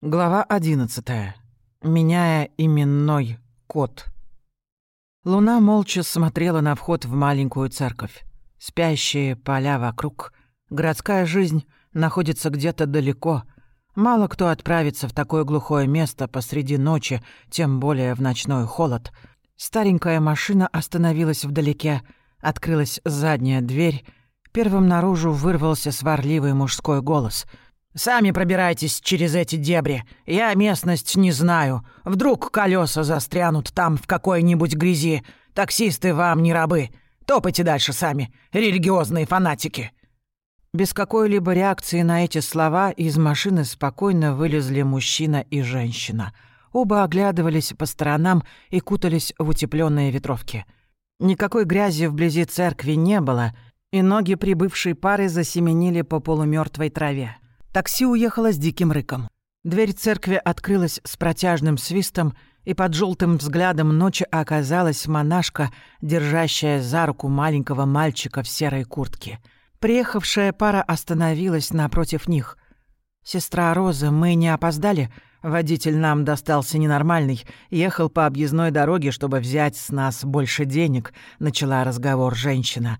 Глава 11. Меняя именной код. Луна молча смотрела на вход в маленькую церковь. Спящие поля вокруг. Городская жизнь находится где-то далеко. Мало кто отправится в такое глухое место посреди ночи, тем более в ночной холод. Старенькая машина остановилась вдалеке. Открылась задняя дверь. Первым наружу вырвался сварливый мужской голос — Сами пробирайтесь через эти дебри. Я местность не знаю. Вдруг колеса застрянут там в какой-нибудь грязи. Таксисты вам не рабы. Топайте дальше сами, религиозные фанатики». Без какой-либо реакции на эти слова из машины спокойно вылезли мужчина и женщина. Оба оглядывались по сторонам и кутались в утепленные ветровки. Никакой грязи вблизи церкви не было, и ноги прибывшей пары засеменили по полумертвой траве. Такси уехало с диким рыком. Дверь церкви открылась с протяжным свистом, и под желтым взглядом ночи оказалась монашка, держащая за руку маленького мальчика в серой куртке. Приехавшая пара остановилась напротив них. «Сестра Роза, мы не опоздали?» Водитель нам достался ненормальный, ехал по объездной дороге, чтобы взять с нас больше денег, начала разговор женщина.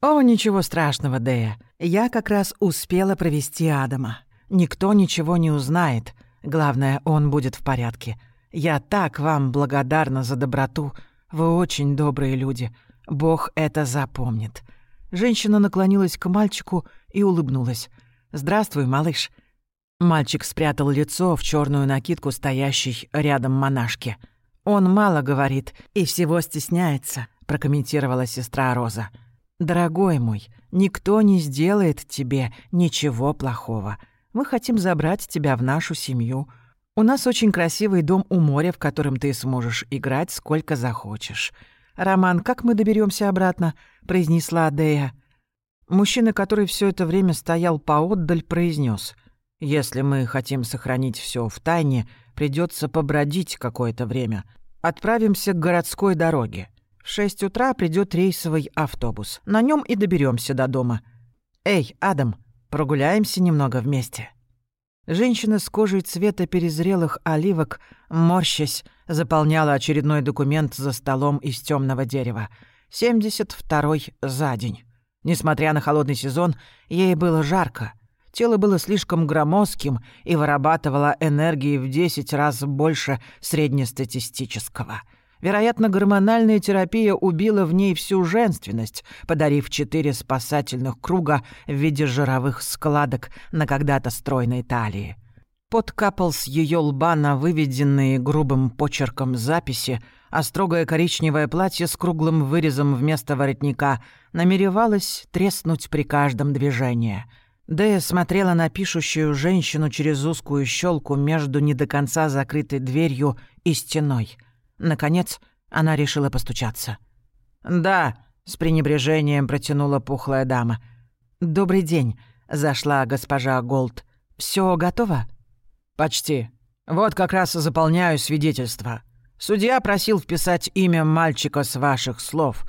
«О, ничего страшного, Дея. Я как раз успела провести Адама. Никто ничего не узнает. Главное, он будет в порядке. Я так вам благодарна за доброту. Вы очень добрые люди. Бог это запомнит». Женщина наклонилась к мальчику и улыбнулась. «Здравствуй, малыш». Мальчик спрятал лицо в черную накидку стоящей рядом монашки. «Он мало говорит и всего стесняется», — прокомментировала сестра Роза. «Дорогой мой, никто не сделает тебе ничего плохого. Мы хотим забрать тебя в нашу семью. У нас очень красивый дом у моря, в котором ты сможешь играть сколько захочешь. Роман, как мы доберемся обратно?» — произнесла Адея. Мужчина, который все это время стоял поотдаль, произнес: «Если мы хотим сохранить все в тайне, придется побродить какое-то время. Отправимся к городской дороге. Шесть утра придет рейсовый автобус. На нем и доберемся до дома. Эй, Адам, прогуляемся немного вместе». Женщина с кожей цвета перезрелых оливок, морщась, заполняла очередной документ за столом из темного дерева. 72-й за день. Несмотря на холодный сезон, ей было жарко. Тело было слишком громоздким и вырабатывало энергии в 10 раз больше среднестатистического — Вероятно, гормональная терапия убила в ней всю женственность, подарив четыре спасательных круга в виде жировых складок на когда-то стройной талии. Пот капал с ее лба на выведенные грубым почерком записи, а строгое коричневое платье с круглым вырезом вместо воротника намеревалось треснуть при каждом движении. Дэя смотрела на пишущую женщину через узкую щелку между не до конца закрытой дверью и стеной — Наконец, она решила постучаться. «Да», — с пренебрежением протянула пухлая дама. «Добрый день», — зашла госпожа Голд. Все готово?» «Почти. Вот как раз заполняю свидетельство. Судья просил вписать имя мальчика с ваших слов.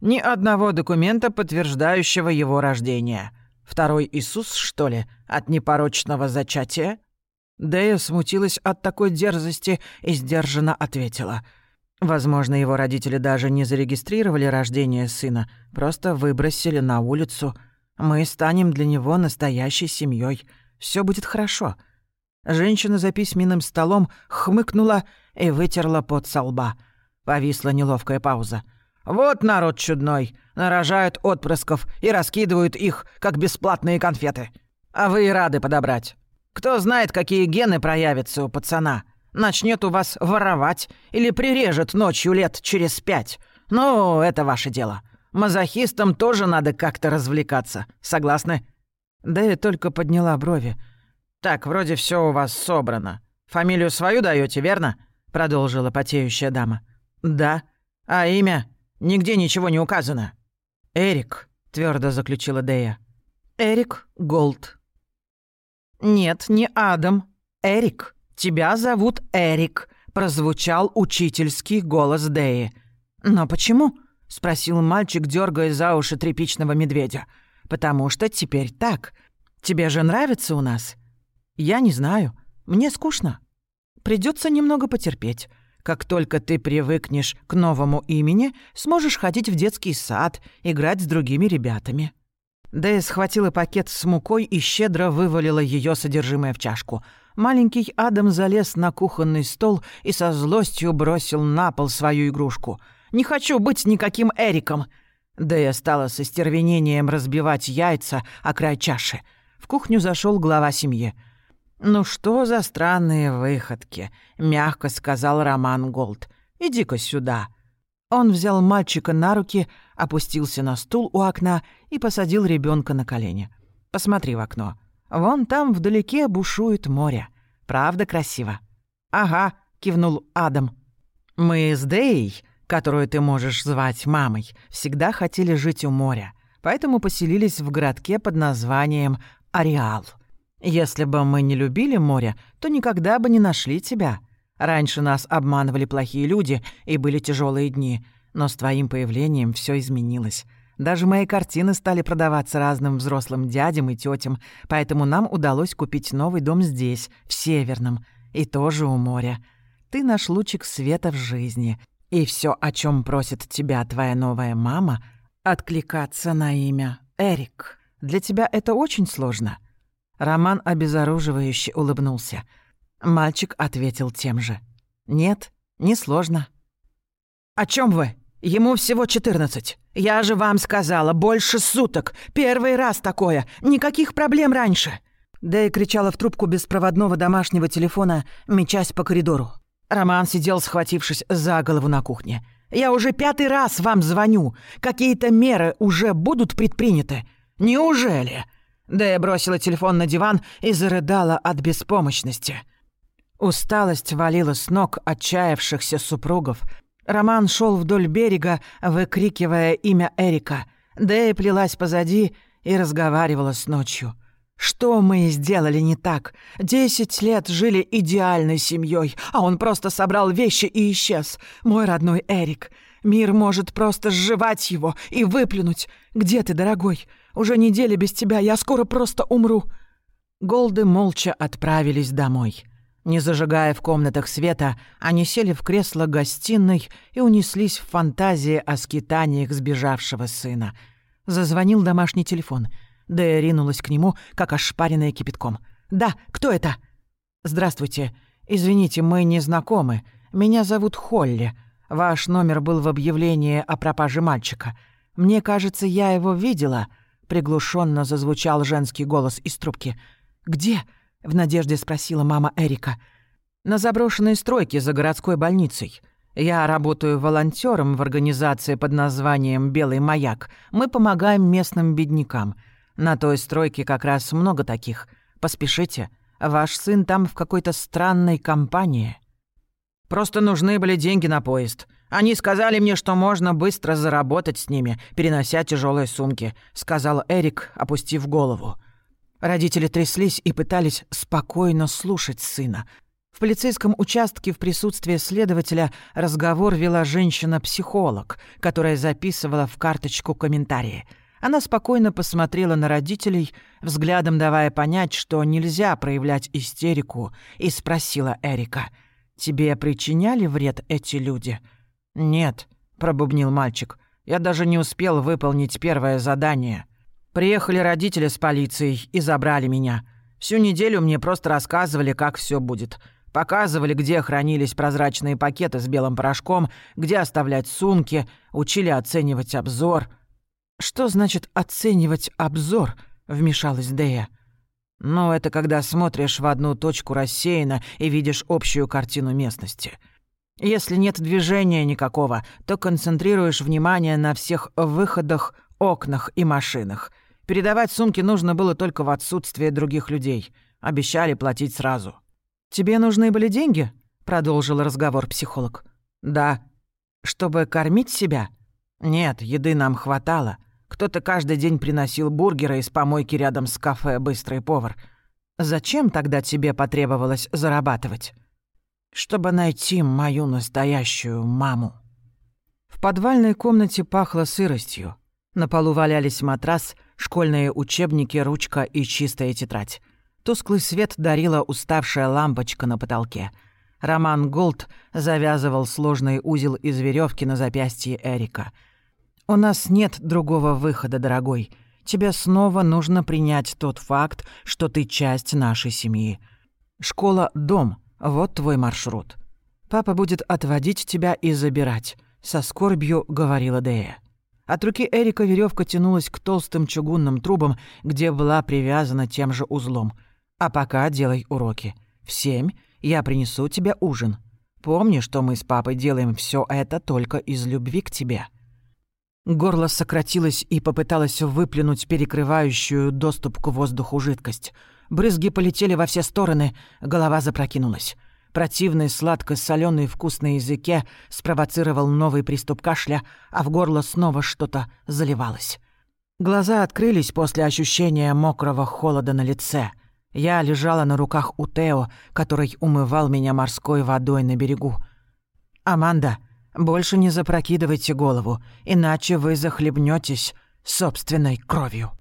Ни одного документа, подтверждающего его рождение. Второй Иисус, что ли, от непорочного зачатия?» Дэя смутилась от такой дерзости и сдержанно ответила. Возможно, его родители даже не зарегистрировали рождение сына, просто выбросили на улицу. Мы станем для него настоящей семьей. Все будет хорошо. Женщина за письменным столом хмыкнула и вытерла пот со лба. Повисла неловкая пауза. «Вот народ чудной. Нарожают отпрысков и раскидывают их, как бесплатные конфеты. А вы и рады подобрать. Кто знает, какие гены проявятся у пацана. Начнет у вас воровать или прирежет ночью лет через пять. Ну, это ваше дело. Мазохистам тоже надо как-то развлекаться. Согласны?» Да я только подняла брови. «Так, вроде все у вас собрано. Фамилию свою даете, верно?» Продолжила потеющая дама. «Да. А имя? Нигде ничего не указано». «Эрик», — твердо заключила Дея. «Эрик Голд». «Нет, не Адам. Эрик. Тебя зовут Эрик», — прозвучал учительский голос Дэи. «Но почему?» — спросил мальчик, дергая за уши тряпичного медведя. «Потому что теперь так. Тебе же нравится у нас?» «Я не знаю». Мне скучно. Придется немного потерпеть. Как только ты привыкнешь к новому имени, сможешь ходить в детский сад, играть с другими ребятами». Дэя схватила пакет с мукой и щедро вывалила ее содержимое в чашку. Маленький Адам залез на кухонный стол и со злостью бросил на пол свою игрушку. «Не хочу быть никаким Эриком!» Дэя стала с остервенением разбивать яйца о край чаши. В кухню зашел глава семьи. «Ну что за странные выходки?» — мягко сказал Роман Голд. «Иди-ка сюда». Он взял мальчика на руки, опустился на стул у окна и посадил ребенка на колени. «Посмотри в окно. Вон там вдалеке бушует море. Правда красиво?» «Ага», — кивнул Адам. «Мы с Дэй, которую ты можешь звать мамой, всегда хотели жить у моря, поэтому поселились в городке под названием Ареал. Если бы мы не любили море, то никогда бы не нашли тебя. Раньше нас обманывали плохие люди, и были тяжелые дни. Но с твоим появлением все изменилось. Даже мои картины стали продаваться разным взрослым дядям и тетям, поэтому нам удалось купить новый дом здесь, в Северном, и тоже у моря. Ты наш лучик света в жизни. И все, о чем просит тебя твоя новая мама, откликаться на имя Эрик. Для тебя это очень сложно. Роман обезоруживающе улыбнулся. Мальчик ответил тем же. «Нет, не сложно». «О чем вы? Ему всего четырнадцать. Я же вам сказала, больше суток. Первый раз такое. Никаких проблем раньше». Дэй кричала в трубку беспроводного домашнего телефона, мечась по коридору. Роман сидел, схватившись за голову на кухне. «Я уже пятый раз вам звоню. Какие-то меры уже будут предприняты. Неужели?» Дэя бросила телефон на диван и зарыдала от беспомощности. Усталость валила с ног отчаявшихся супругов. Роман шел вдоль берега, выкрикивая имя Эрика. Дэя плелась позади и разговаривала с ночью. «Что мы сделали не так? Десять лет жили идеальной семьей, а он просто собрал вещи и исчез. Мой родной Эрик. Мир может просто сживать его и выплюнуть. Где ты, дорогой? Уже неделя без тебя, я скоро просто умру». Голды молча отправились домой. Не зажигая в комнатах света, они сели в кресло гостиной и унеслись в фантазии о скитаниях сбежавшего сына. Зазвонил домашний телефон. Дэя ринулась к нему, как ошпаренная кипятком. «Да, кто это?» «Здравствуйте. Извините, мы не знакомы. Меня зовут Холли. Ваш номер был в объявлении о пропаже мальчика. Мне кажется, я его видела». Приглушенно зазвучал женский голос из трубки. «Где?» — в надежде спросила мама Эрика. «На заброшенной стройке за городской больницей. Я работаю волонтером в организации под названием «Белый маяк». Мы помогаем местным беднякам. На той стройке как раз много таких. Поспешите, ваш сын там в какой-то странной компании». «Просто нужны были деньги на поезд. Они сказали мне, что можно быстро заработать с ними, перенося тяжелые сумки», — сказал Эрик, опустив голову. Родители тряслись и пытались спокойно слушать сына. В полицейском участке в присутствии следователя разговор вела женщина-психолог, которая записывала в карточку комментарии. Она спокойно посмотрела на родителей, взглядом давая понять, что нельзя проявлять истерику, и спросила Эрика, «Тебе причиняли вред эти люди?» «Нет», — пробубнил мальчик, «я даже не успел выполнить первое задание». Приехали родители с полицией и забрали меня. Всю неделю мне просто рассказывали, как все будет. Показывали, где хранились прозрачные пакеты с белым порошком, где оставлять сумки, учили оценивать обзор. «Что значит оценивать обзор?» — вмешалась Дея. «Ну, это когда смотришь в одну точку рассеянно и видишь общую картину местности. Если нет движения никакого, то концентрируешь внимание на всех выходах, окнах и машинах. Передавать сумки нужно было только в отсутствие других людей. Обещали платить сразу. «Тебе нужны были деньги?» — продолжил разговор психолог. «Да». «Чтобы кормить себя?» «Нет, еды нам хватало. Кто-то каждый день приносил бургеры из помойки рядом с кафе «Быстрый повар». Зачем тогда тебе потребовалось зарабатывать?» «Чтобы найти мою настоящую маму». В подвальной комнате пахло сыростью. На полу валялись матрас, школьные учебники, ручка и чистая тетрадь. Тусклый свет дарила уставшая лампочка на потолке. Роман Голд завязывал сложный узел из веревки на запястье Эрика. «У нас нет другого выхода, дорогой. Тебе снова нужно принять тот факт, что ты часть нашей семьи. Школа — дом, вот твой маршрут. Папа будет отводить тебя и забирать», — со скорбью говорила Дея. От руки Эрика веревка тянулась к толстым чугунным трубам, где была привязана тем же узлом. «А пока делай уроки. В семь я принесу тебе ужин. Помни, что мы с папой делаем все это только из любви к тебе». Горло сократилось и попыталось выплюнуть перекрывающую доступ к воздуху жидкость. Брызги полетели во все стороны, голова запрокинулась. Противный сладко соленый вкус на языке спровоцировал новый приступ кашля, а в горло снова что-то заливалось. Глаза открылись после ощущения мокрого холода на лице. Я лежала на руках у Тео, который умывал меня морской водой на берегу. «Аманда», больше не запрокидывайте голову, иначе вы захлебнетесь собственной кровью.